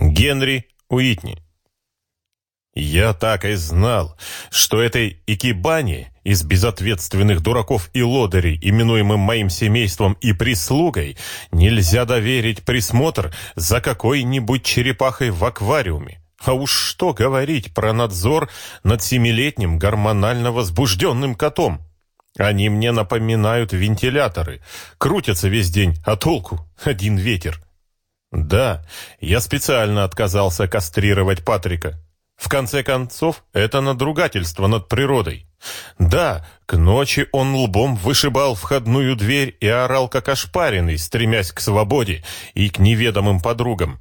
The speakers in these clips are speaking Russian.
Генри Уитни. Я так и знал, что этой икибани из безответственных дураков и лодырей, именуемым моим семейством и прислугой, нельзя доверить присмотр за какой-нибудь черепахой в аквариуме. А уж что говорить про надзор над семилетним гормонально возбужденным котом? Они мне напоминают вентиляторы. Крутятся весь день, а толку один ветер. Да, я специально отказался кастрировать Патрика. В конце концов, это надругательство над природой. Да, к ночи он лбом вышибал входную дверь и орал как ошпаренный, стремясь к свободе и к неведомым подругам.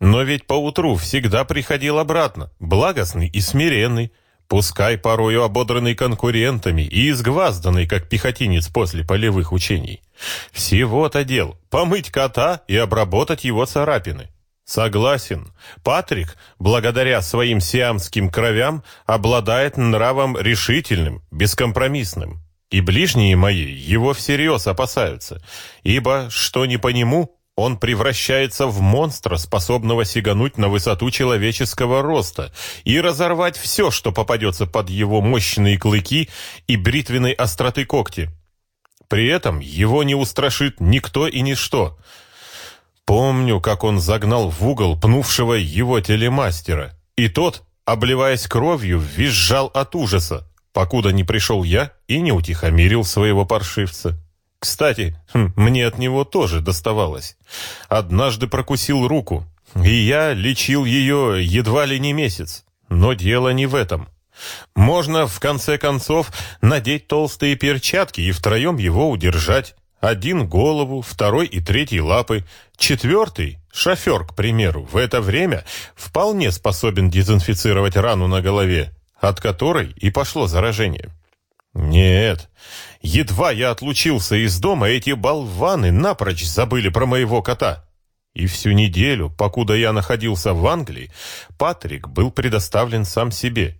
Но ведь поутру всегда приходил обратно, благостный и смиренный, пускай порою ободранный конкурентами и изгвазданный, как пехотинец после полевых учений. Всего-то дел — помыть кота и обработать его царапины. Согласен, Патрик, благодаря своим сиамским кровям, обладает нравом решительным, бескомпромиссным. И ближние мои его всерьез опасаются, ибо, что не по нему, он превращается в монстра, способного сигануть на высоту человеческого роста и разорвать все, что попадется под его мощные клыки и бритвенной остроты когти. При этом его не устрашит никто и ничто. Помню, как он загнал в угол пнувшего его телемастера, и тот, обливаясь кровью, визжал от ужаса, покуда не пришел я и не утихомирил своего паршивца. Кстати, хм, мне от него тоже доставалось. Однажды прокусил руку, и я лечил ее едва ли не месяц. Но дело не в этом. Можно, в конце концов, надеть толстые перчатки и втроем его удержать. Один голову, второй и третий лапы, четвертый, шофер, к примеру, в это время вполне способен дезинфицировать рану на голове, от которой и пошло заражение. Нет, едва я отлучился из дома, эти болваны напрочь забыли про моего кота. И всю неделю, покуда я находился в Англии, Патрик был предоставлен сам себе.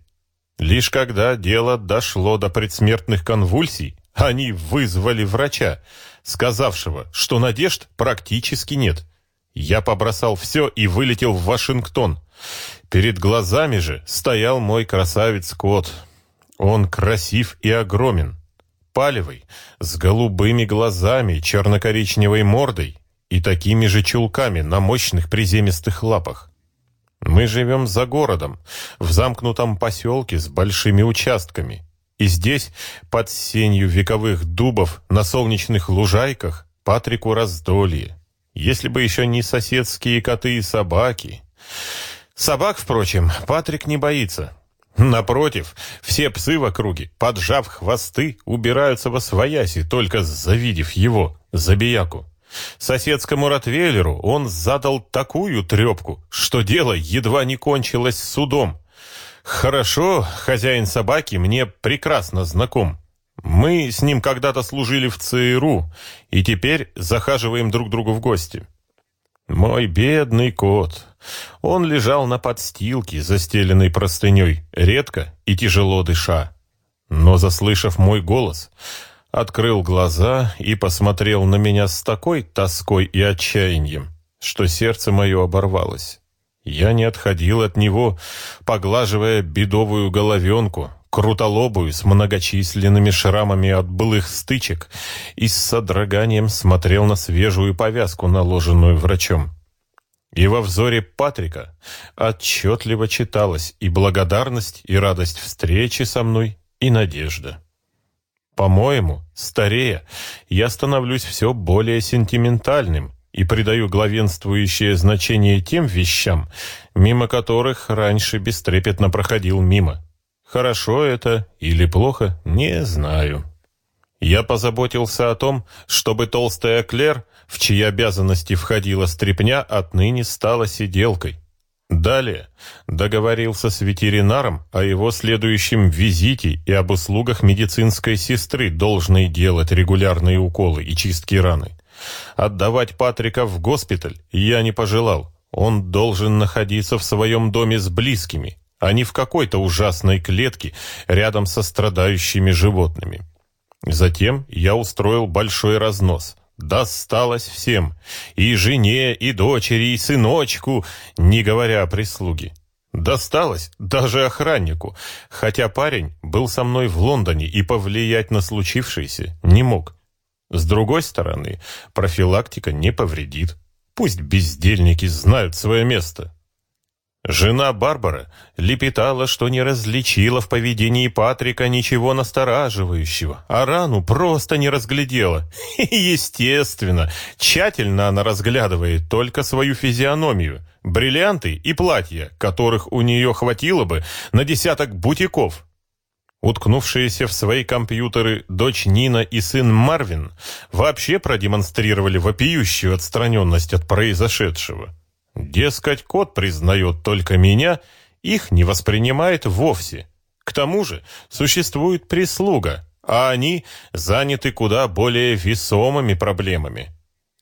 Лишь когда дело дошло до предсмертных конвульсий, они вызвали врача, сказавшего, что надежд практически нет. Я побросал все и вылетел в Вашингтон. Перед глазами же стоял мой красавец кот. Он красив и огромен, палевый, с голубыми глазами, черно-коричневой мордой и такими же чулками на мощных приземистых лапах. Мы живем за городом, в замкнутом поселке с большими участками. И здесь, под сенью вековых дубов, на солнечных лужайках, Патрику раздолье. Если бы еще не соседские коты и собаки. Собак, впрочем, Патрик не боится. Напротив, все псы в округе, поджав хвосты, убираются во свояси, только завидев его, забияку. Соседскому ротвейлеру он задал такую трепку, что дело едва не кончилось судом. Хорошо, хозяин собаки мне прекрасно знаком. Мы с ним когда-то служили в ЦРУ и теперь захаживаем друг другу в гости. Мой бедный кот. Он лежал на подстилке, застеленной простыней, редко и тяжело дыша. Но, заслышав мой голос, открыл глаза и посмотрел на меня с такой тоской и отчаянием, что сердце мое оборвалось. Я не отходил от него, поглаживая бедовую головенку, крутолобую с многочисленными шрамами от былых стычек, и с содроганием смотрел на свежую повязку, наложенную врачом. И во взоре Патрика отчетливо читалась и благодарность, и радость встречи со мной, и надежда. По-моему, старея, я становлюсь все более сентиментальным и придаю главенствующее значение тем вещам, мимо которых раньше бестрепетно проходил мимо. Хорошо это или плохо, не знаю. Я позаботился о том, чтобы толстая Клер, в чьи обязанности входила стрепня, отныне стала сиделкой. Далее договорился с ветеринаром о его следующем визите и об услугах медицинской сестры, должной делать регулярные уколы и чистки раны. Отдавать Патрика в госпиталь я не пожелал. Он должен находиться в своем доме с близкими, а не в какой-то ужасной клетке рядом со страдающими животными. Затем я устроил большой разнос, досталось всем. И жене, и дочери, и сыночку, не говоря о прислуге. Досталось даже охраннику, хотя парень был со мной в Лондоне и повлиять на случившееся не мог. С другой стороны, профилактика не повредит. Пусть бездельники знают свое место. Жена Барбара лепетала, что не различила в поведении Патрика ничего настораживающего, а рану просто не разглядела. естественно, тщательно она разглядывает только свою физиономию, бриллианты и платья, которых у нее хватило бы на десяток бутиков. Уткнувшиеся в свои компьютеры дочь Нина и сын Марвин вообще продемонстрировали вопиющую отстраненность от произошедшего. Дескать, кот признает только меня, их не воспринимает вовсе. К тому же существует прислуга, а они заняты куда более весомыми проблемами.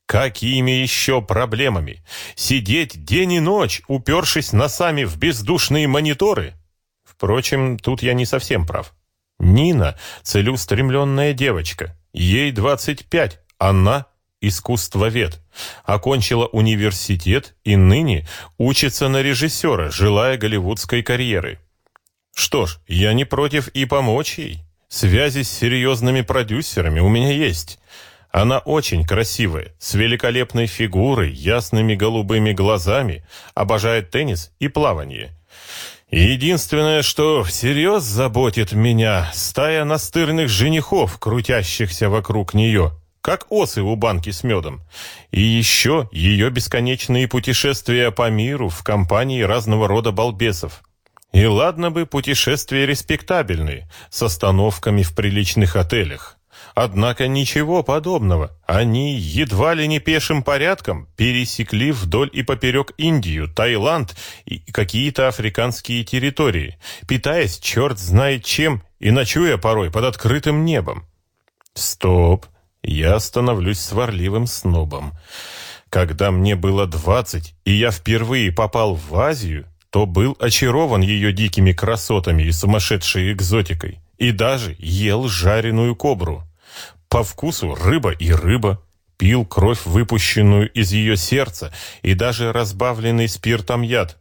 Какими еще проблемами? Сидеть день и ночь, упершись носами в бездушные мониторы? Впрочем, тут я не совсем прав. Нина — целеустремленная девочка. Ей 25, она — искусствовед. Окончила университет и ныне учится на режиссера, желая голливудской карьеры. Что ж, я не против и помочь ей. Связи с серьезными продюсерами у меня есть. Она очень красивая, с великолепной фигурой, ясными голубыми глазами, обожает теннис и плавание. Единственное, что всерьез заботит меня, стая настырных женихов, крутящихся вокруг нее, как осы у банки с медом. И еще ее бесконечные путешествия по миру в компании разного рода балбесов. И ладно бы путешествия респектабельные, с остановками в приличных отелях. Однако ничего подобного. Они едва ли не пешим порядком пересекли вдоль и поперек Индию, Таиланд и какие-то африканские территории, питаясь черт знает чем и ночуя порой под открытым небом. Стоп, я становлюсь сварливым снобом. Когда мне было двадцать, и я впервые попал в Азию, то был очарован ее дикими красотами и сумасшедшей экзотикой, и даже ел жареную кобру. По вкусу рыба и рыба. Пил кровь, выпущенную из ее сердца, и даже разбавленный спиртом яд.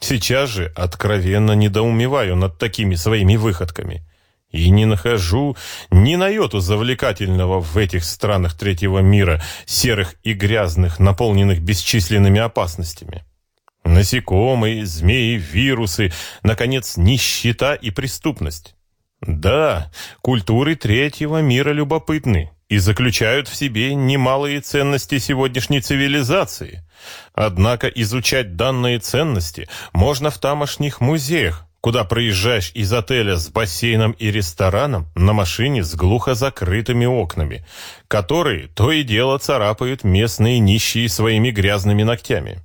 Сейчас же откровенно недоумеваю над такими своими выходками. И не нахожу ни на йоту завлекательного в этих странах третьего мира, серых и грязных, наполненных бесчисленными опасностями. Насекомые, змеи, вирусы, наконец, нищета и преступность. Да, культуры третьего мира любопытны и заключают в себе немалые ценности сегодняшней цивилизации. Однако изучать данные ценности можно в тамошних музеях, куда проезжаешь из отеля с бассейном и рестораном на машине с глухо закрытыми окнами, которые то и дело царапают местные нищие своими грязными ногтями.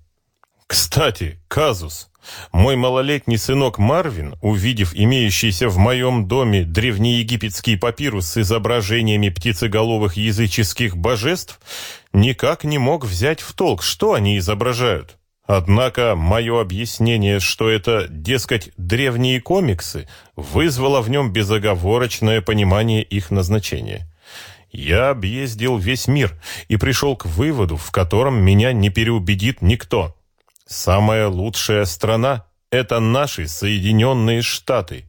Кстати, казус. Мой малолетний сынок Марвин, увидев имеющийся в моем доме древнеегипетский папирус с изображениями птицеголовых языческих божеств, никак не мог взять в толк, что они изображают. Однако мое объяснение, что это, дескать, древние комиксы, вызвало в нем безоговорочное понимание их назначения. Я объездил весь мир и пришел к выводу, в котором меня не переубедит никто – Самая лучшая страна – это наши Соединенные Штаты.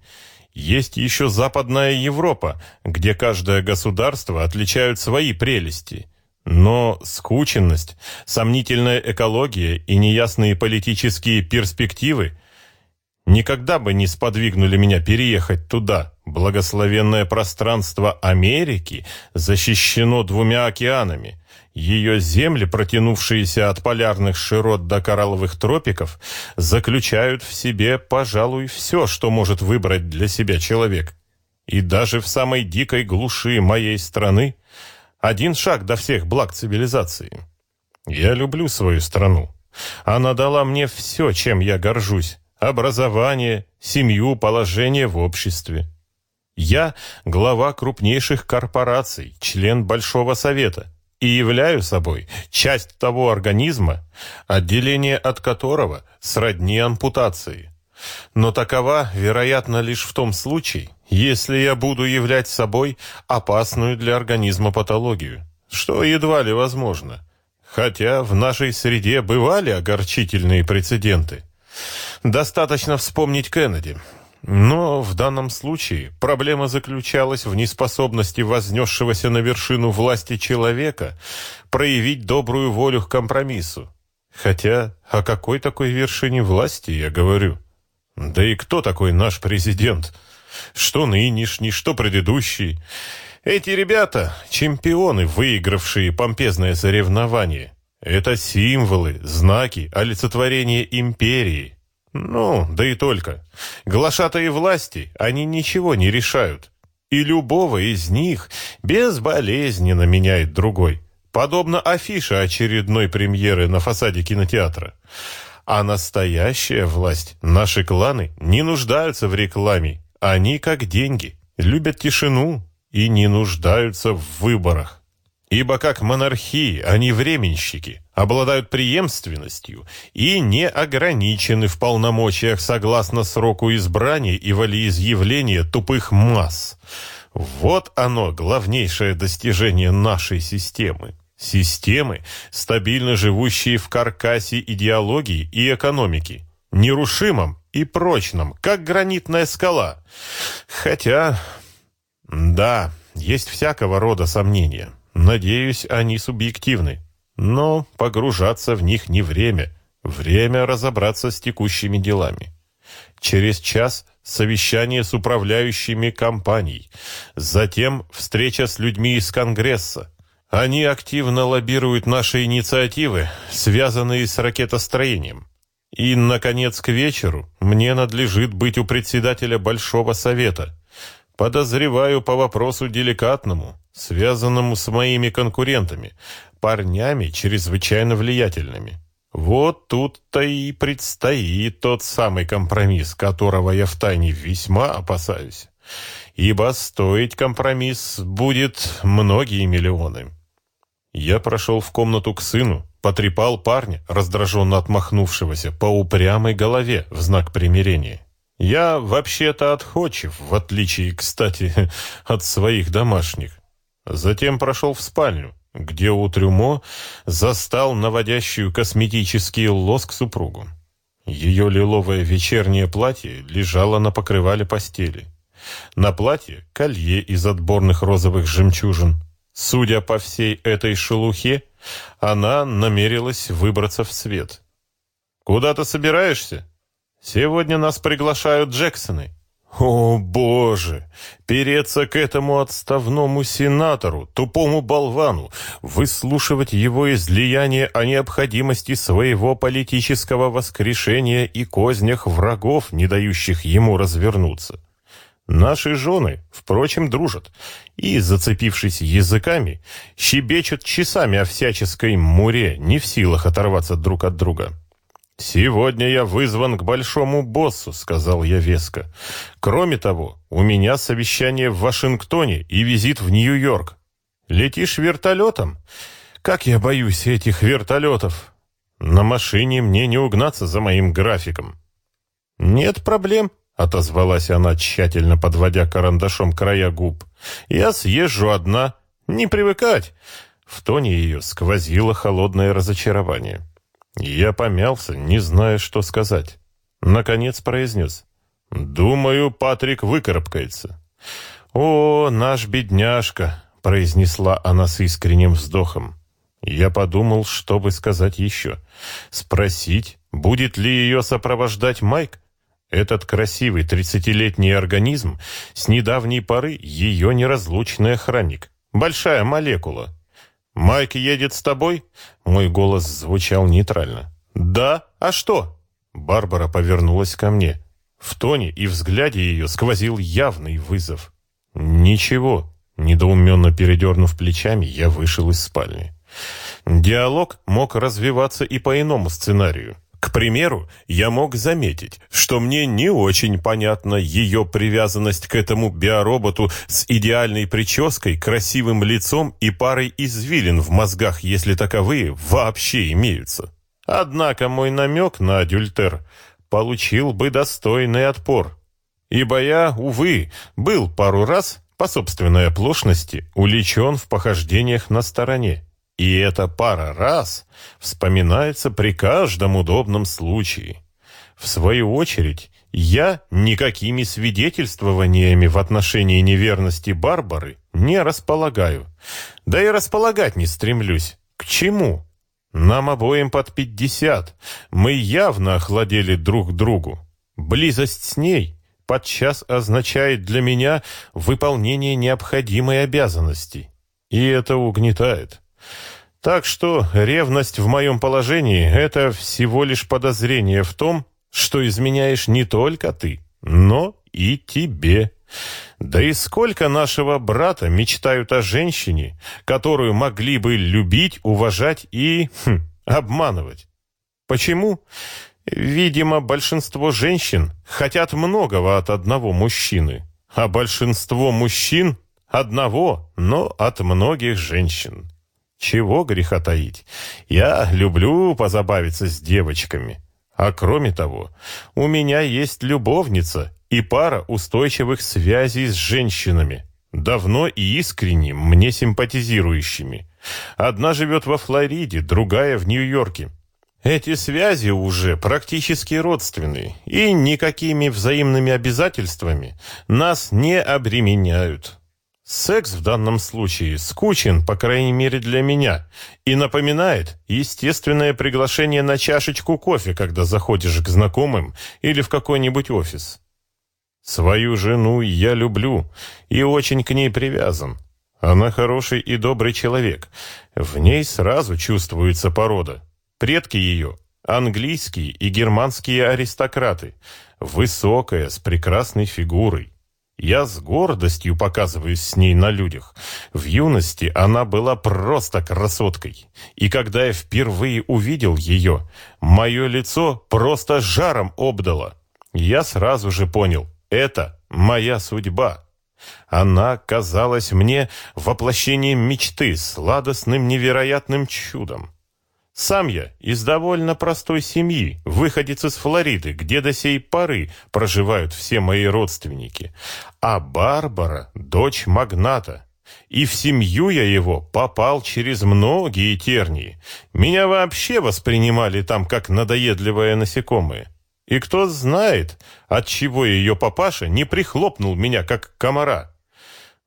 Есть еще Западная Европа, где каждое государство отличают свои прелести. Но скученность, сомнительная экология и неясные политические перспективы никогда бы не сподвигнули меня переехать туда. Благословенное пространство Америки защищено двумя океанами – ее земли, протянувшиеся от полярных широт до коралловых тропиков, заключают в себе, пожалуй, все, что может выбрать для себя человек. И даже в самой дикой глуши моей страны один шаг до всех благ цивилизации. Я люблю свою страну. Она дала мне все, чем я горжусь. Образование, семью, положение в обществе. Я глава крупнейших корпораций, член Большого Совета и являю собой часть того организма, отделение от которого сродни ампутации. Но такова, вероятно, лишь в том случае, если я буду являть собой опасную для организма патологию. что едва ли возможно. Хотя в нашей среде бывали огорчительные прецеденты. Достаточно вспомнить Кеннеди. Но в данном случае проблема заключалась в неспособности вознесшегося на вершину власти человека проявить добрую волю к компромиссу. Хотя о какой такой вершине власти я говорю? Да и кто такой наш президент? Что нынешний, что предыдущий? Эти ребята — чемпионы, выигравшие помпезное соревнование. Это символы, знаки, олицетворение империи. Ну, да и только. Глашатые власти, они ничего не решают. И любого из них безболезненно меняет другой. Подобно афише очередной премьеры на фасаде кинотеатра. А настоящая власть, наши кланы, не нуждаются в рекламе. Они, как деньги, любят тишину и не нуждаются в выборах. Ибо как монархии они временщики, обладают преемственностью и не ограничены в полномочиях согласно сроку избрания и волеизъявления тупых масс. Вот оно, главнейшее достижение нашей системы. Системы, стабильно живущие в каркасе идеологии и экономики, нерушимом и прочном, как гранитная скала. Хотя, да, есть всякого рода сомнения. Надеюсь, они субъективны. Но погружаться в них не время. Время разобраться с текущими делами. Через час совещание с управляющими компаний. Затем встреча с людьми из Конгресса. Они активно лоббируют наши инициативы, связанные с ракетостроением. И, наконец, к вечеру мне надлежит быть у председателя Большого Совета. Подозреваю по вопросу деликатному, связанному с моими конкурентами, парнями чрезвычайно влиятельными. Вот тут-то и предстоит тот самый компромисс, которого я втайне весьма опасаюсь. Ибо стоить компромисс будет многие миллионы. Я прошел в комнату к сыну, потрепал парня, раздраженно отмахнувшегося, по упрямой голове в знак примирения. Я вообще-то отходчив, в отличие, кстати, от своих домашних. Затем прошел в спальню, где у трюмо застал наводящую косметический лоск супругу. Ее лиловое вечернее платье лежало на покрывале постели. На платье колье из отборных розовых жемчужин. Судя по всей этой шелухе, она намерилась выбраться в свет. «Куда ты собираешься?» «Сегодня нас приглашают Джексоны». О, боже! Переться к этому отставному сенатору, тупому болвану, выслушивать его излияние о необходимости своего политического воскрешения и кознях врагов, не дающих ему развернуться. Наши жены, впрочем, дружат и, зацепившись языками, щебечут часами о всяческой муре, не в силах оторваться друг от друга. «Сегодня я вызван к большому боссу», — сказал я веско. «Кроме того, у меня совещание в Вашингтоне и визит в Нью-Йорк. Летишь вертолетом? Как я боюсь этих вертолетов! На машине мне не угнаться за моим графиком». «Нет проблем», — отозвалась она, тщательно подводя карандашом края губ. «Я съезжу одна. Не привыкать». В тоне ее сквозило холодное разочарование. Я помялся, не зная, что сказать. Наконец произнес. «Думаю, Патрик выкарабкается». «О, наш бедняжка!» — произнесла она с искренним вздохом. Я подумал, что бы сказать еще. Спросить, будет ли ее сопровождать Майк? Этот красивый тридцатилетний организм с недавней поры ее неразлучный охранник. Большая молекула. «Майк едет с тобой?» Мой голос звучал нейтрально. «Да? А что?» Барбара повернулась ко мне. В тоне и взгляде ее сквозил явный вызов. «Ничего», — недоуменно передернув плечами, я вышел из спальни. Диалог мог развиваться и по иному сценарию. К примеру, я мог заметить, что мне не очень понятна ее привязанность к этому биороботу с идеальной прической, красивым лицом и парой извилин в мозгах, если таковые вообще имеются. Однако мой намек на адюльтер получил бы достойный отпор. Ибо я, увы, был пару раз по собственной оплошности уличен в похождениях на стороне. И эта пара раз вспоминается при каждом удобном случае. В свою очередь, я никакими свидетельствованиями в отношении неверности Барбары не располагаю. Да и располагать не стремлюсь. К чему? Нам обоим под пятьдесят. Мы явно охладели друг другу. Близость с ней подчас означает для меня выполнение необходимой обязанности. И это угнетает. Так что ревность в моем положении — это всего лишь подозрение в том, что изменяешь не только ты, но и тебе. Да и сколько нашего брата мечтают о женщине, которую могли бы любить, уважать и хм, обманывать. Почему? Видимо, большинство женщин хотят многого от одного мужчины, а большинство мужчин одного, но от многих женщин. Чего греха таить? Я люблю позабавиться с девочками. А кроме того, у меня есть любовница и пара устойчивых связей с женщинами, давно и искренне мне симпатизирующими. Одна живет во Флориде, другая в Нью-Йорке. Эти связи уже практически родственные и никакими взаимными обязательствами нас не обременяют. Секс в данном случае скучен, по крайней мере для меня, и напоминает естественное приглашение на чашечку кофе, когда заходишь к знакомым или в какой-нибудь офис. Свою жену я люблю и очень к ней привязан. Она хороший и добрый человек. В ней сразу чувствуется порода. Предки ее – английские и германские аристократы, высокая, с прекрасной фигурой. Я с гордостью показываюсь с ней на людях. В юности она была просто красоткой. И когда я впервые увидел ее, мое лицо просто жаром обдало. Я сразу же понял, это моя судьба. Она казалась мне воплощением мечты, сладостным невероятным чудом. Сам я из довольно простой семьи, выходец из Флориды, где до сей поры проживают все мои родственники. А Барбара — дочь магната. И в семью я его попал через многие тернии. Меня вообще воспринимали там как надоедливое насекомое. И кто знает, от чего ее папаша не прихлопнул меня как комара.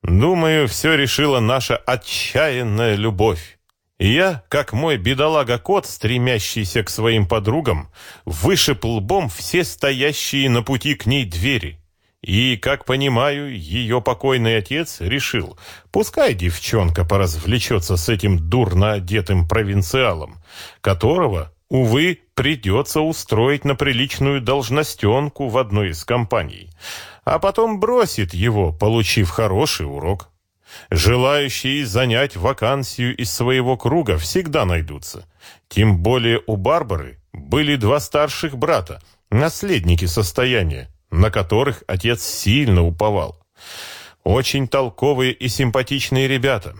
Думаю, все решила наша отчаянная любовь. Я, как мой бедолага-кот, стремящийся к своим подругам, вышиб лбом все стоящие на пути к ней двери. И, как понимаю, ее покойный отец решил, пускай девчонка поразвлечется с этим дурно одетым провинциалом, которого, увы, придется устроить на приличную должностенку в одной из компаний, а потом бросит его, получив хороший урок. Желающие занять вакансию из своего круга всегда найдутся. Тем более у Барбары были два старших брата, наследники состояния, на которых отец сильно уповал. Очень толковые и симпатичные ребята.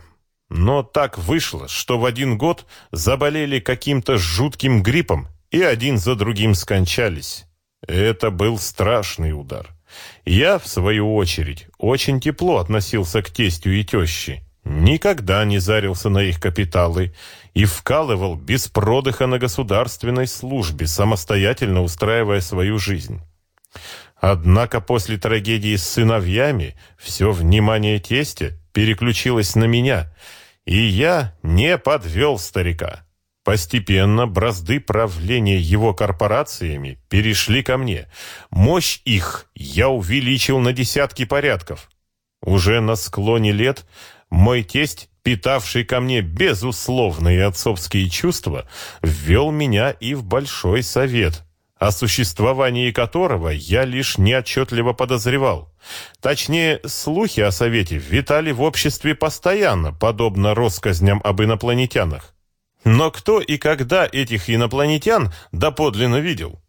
Но так вышло, что в один год заболели каким-то жутким гриппом и один за другим скончались. Это был страшный удар. Я, в свою очередь, очень тепло относился к тестю и теще. Никогда не зарился на их капиталы и вкалывал без продыха на государственной службе, самостоятельно устраивая свою жизнь. Однако после трагедии с сыновьями все внимание тестя переключилось на меня, и я не подвел старика. Постепенно бразды правления его корпорациями перешли ко мне. Мощь их я увеличил на десятки порядков. Уже на склоне лет мой тесть, питавший ко мне безусловные отцовские чувства, ввел меня и в Большой Совет, о существовании которого я лишь неотчетливо подозревал. Точнее, слухи о Совете витали в обществе постоянно, подобно россказням об инопланетянах. Но кто и когда этих инопланетян доподлинно видел?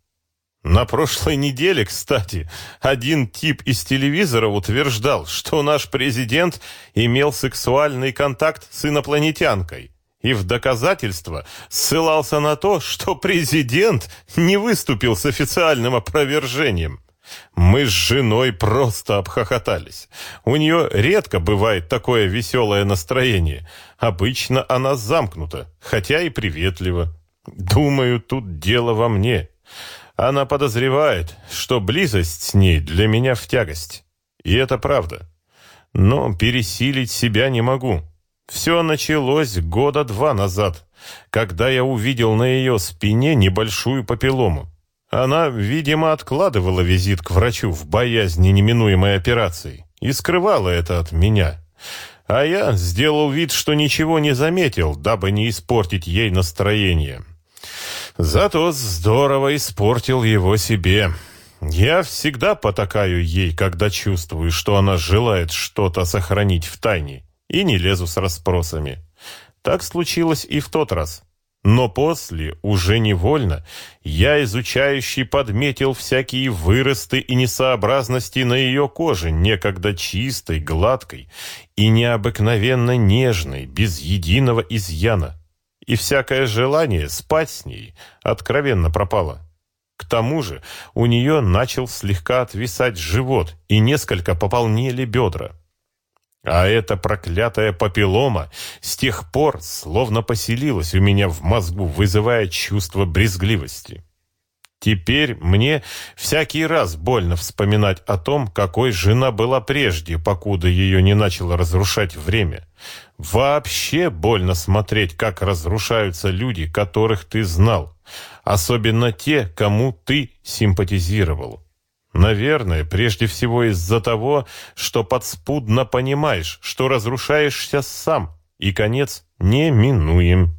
На прошлой неделе, кстати, один тип из телевизора утверждал, что наш президент имел сексуальный контакт с инопланетянкой. И в доказательство ссылался на то, что президент не выступил с официальным опровержением. Мы с женой просто обхохотались. У нее редко бывает такое веселое настроение. Обычно она замкнута, хотя и приветлива. Думаю, тут дело во мне. Она подозревает, что близость с ней для меня в тягость. И это правда. Но пересилить себя не могу. Все началось года два назад, когда я увидел на ее спине небольшую папиллому. Она, видимо, откладывала визит к врачу в боязни неминуемой операции и скрывала это от меня. А я сделал вид, что ничего не заметил, дабы не испортить ей настроение. Зато здорово испортил его себе. Я всегда потакаю ей, когда чувствую, что она желает что-то сохранить в тайне, и не лезу с расспросами. Так случилось и в тот раз. Но после, уже невольно, я, изучающий, подметил всякие выросты и несообразности на ее коже, некогда чистой, гладкой и необыкновенно нежной, без единого изъяна. И всякое желание спать с ней откровенно пропало. К тому же у нее начал слегка отвисать живот, и несколько пополнели бедра. А эта проклятая папиллома с тех пор словно поселилась у меня в мозгу, вызывая чувство брезгливости. Теперь мне всякий раз больно вспоминать о том, какой жена была прежде, покуда ее не начало разрушать время. Вообще больно смотреть, как разрушаются люди, которых ты знал, особенно те, кому ты симпатизировал. Наверное, прежде всего из-за того, что подспудно понимаешь, что разрушаешься сам, и конец неминуем.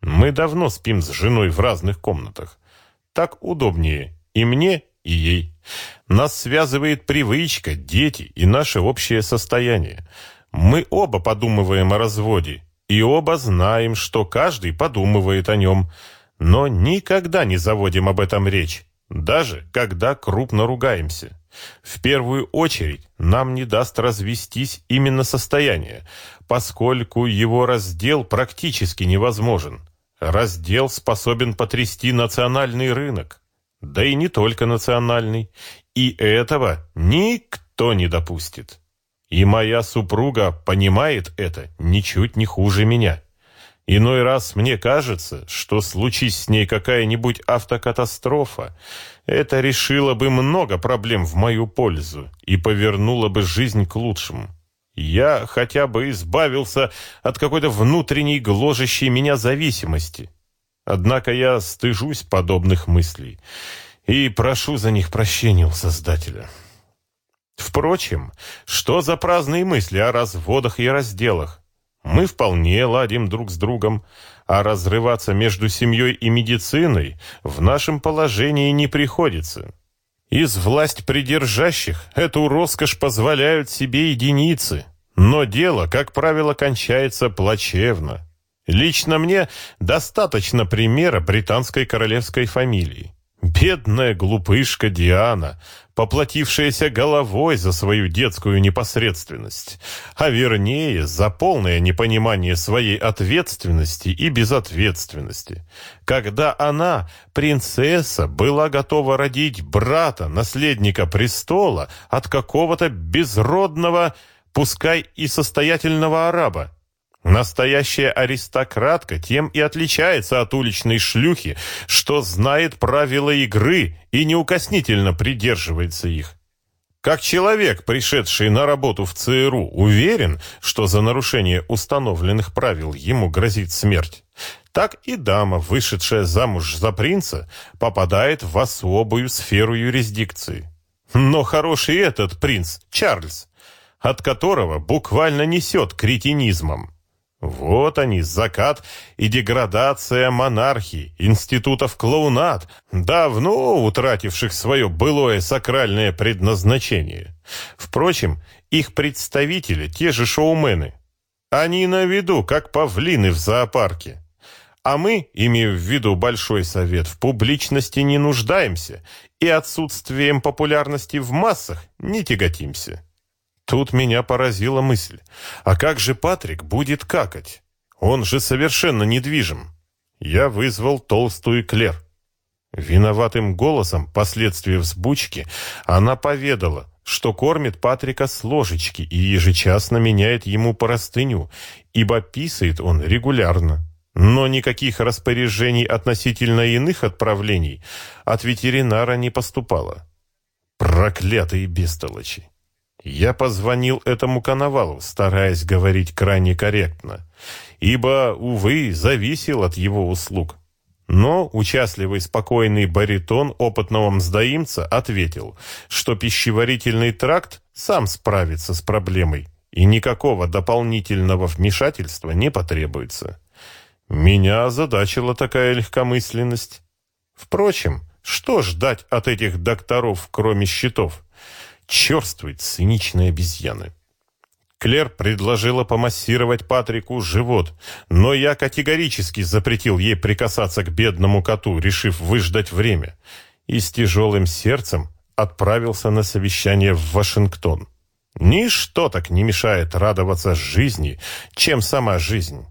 Мы давно спим с женой в разных комнатах. Так удобнее и мне, и ей. Нас связывает привычка, дети и наше общее состояние. Мы оба подумываем о разводе, и оба знаем, что каждый подумывает о нем, но никогда не заводим об этом речь даже когда крупно ругаемся. В первую очередь нам не даст развестись именно состояние, поскольку его раздел практически невозможен. Раздел способен потрясти национальный рынок, да и не только национальный, и этого никто не допустит. И моя супруга понимает это ничуть не хуже меня. Иной раз мне кажется, что случись с ней какая-нибудь автокатастрофа, это решило бы много проблем в мою пользу и повернуло бы жизнь к лучшему. Я хотя бы избавился от какой-то внутренней гложущей меня зависимости. Однако я стыжусь подобных мыслей и прошу за них прощения у Создателя. Впрочем, что за праздные мысли о разводах и разделах? Мы вполне ладим друг с другом, а разрываться между семьей и медициной в нашем положении не приходится. Из власть придержащих эту роскошь позволяют себе единицы, но дело, как правило, кончается плачевно. Лично мне достаточно примера британской королевской фамилии. Бедная глупышка Диана, поплатившаяся головой за свою детскую непосредственность, а вернее, за полное непонимание своей ответственности и безответственности. Когда она, принцесса, была готова родить брата, наследника престола, от какого-то безродного, пускай и состоятельного араба, Настоящая аристократка тем и отличается от уличной шлюхи, что знает правила игры и неукоснительно придерживается их. Как человек, пришедший на работу в ЦРУ, уверен, что за нарушение установленных правил ему грозит смерть, так и дама, вышедшая замуж за принца, попадает в особую сферу юрисдикции. Но хороший этот принц, Чарльз, от которого буквально несет кретинизмом. Вот они, закат и деградация монархии, институтов клоунад, давно утративших свое былое сакральное предназначение. Впрочем, их представители, те же шоумены, они на виду, как павлины в зоопарке. А мы, имея в виду Большой Совет, в публичности не нуждаемся и отсутствием популярности в массах не тяготимся. Тут меня поразила мысль. А как же Патрик будет какать? Он же совершенно недвижим. Я вызвал толстую Клер. Виноватым голосом, последствия взбучки, она поведала, что кормит Патрика с ложечки и ежечасно меняет ему простыню, ибо писает он регулярно. Но никаких распоряжений относительно иных отправлений от ветеринара не поступало. Проклятые бестолочи! Я позвонил этому коновалу, стараясь говорить крайне корректно, ибо, увы, зависел от его услуг. Но участливый спокойный баритон опытного мздоимца ответил, что пищеварительный тракт сам справится с проблемой, и никакого дополнительного вмешательства не потребуется. Меня озадачила такая легкомысленность. Впрочем, что ждать от этих докторов, кроме счетов? Черствует циничные обезьяны. Клер предложила помассировать Патрику живот, но я категорически запретил ей прикасаться к бедному коту, решив выждать время, и с тяжелым сердцем отправился на совещание в Вашингтон. Ничто так не мешает радоваться жизни, чем сама жизнь.